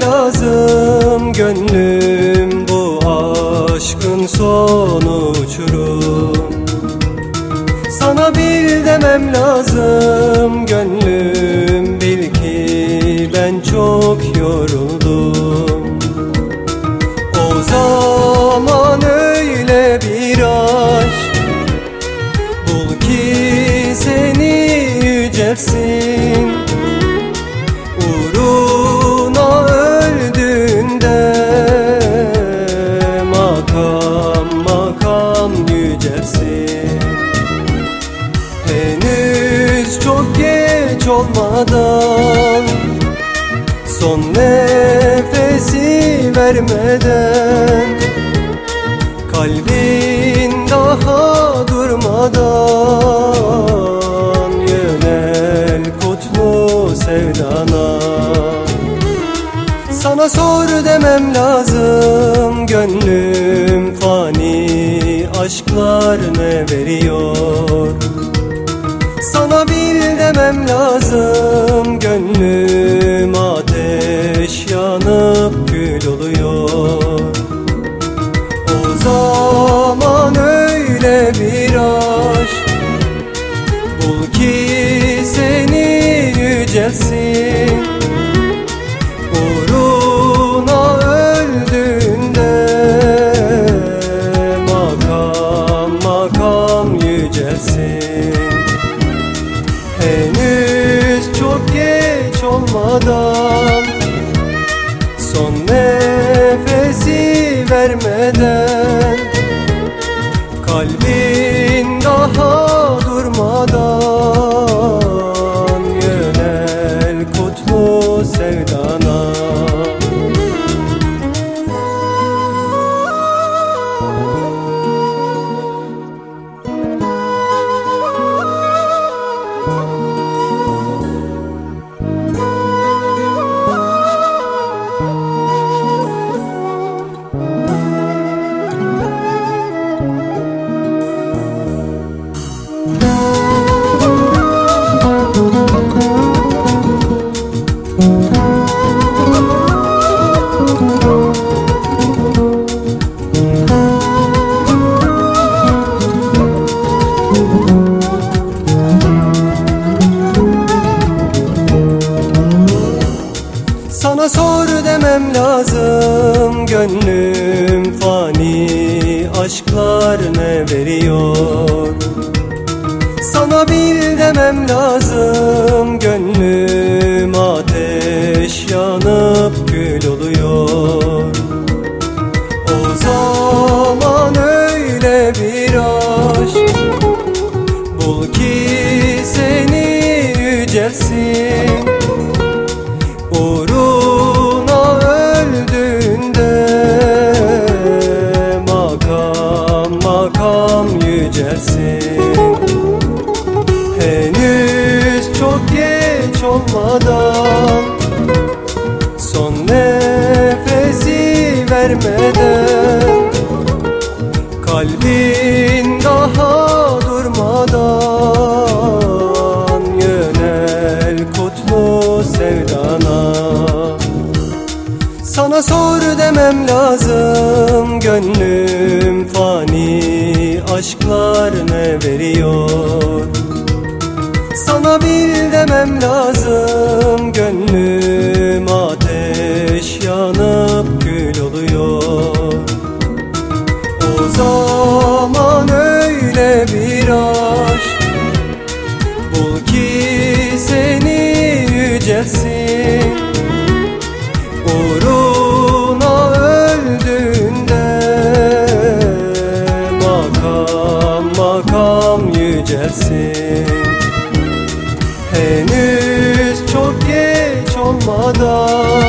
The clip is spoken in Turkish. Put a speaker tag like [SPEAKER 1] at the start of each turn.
[SPEAKER 1] Lazım. Gönlüm bu aşkın sonu uçurum. Sana bir demem lazım. Gönlüm bil ki ben çok yoruldum. O Henüz çok geç olmadan Son nefesi vermeden Kalbin daha durmadan Yönel kutlu sevdana. Sana sor demem lazım Gönlüm fani aşklar ne veriyor yücelsin Uğruna öldüğünde Makam makam yücelsin. Henüz çok geç olmadan Son nefesi vermeden Sana sor demem lazım Gönlüm fani aşklar ne veriyor? Sana bil demem lazım geç olmadan Son nefesi vermeden Kalbin daha durmadan Yönel kutlu sevdana. Sana sor demem lazım Gönlüm fani aşklar ne veriyor Sana bil demem lazım. Gönlüm ateş yanıp kül oluyor. O zaman öyle bir aşk. Bul ki seni yücelsin 走。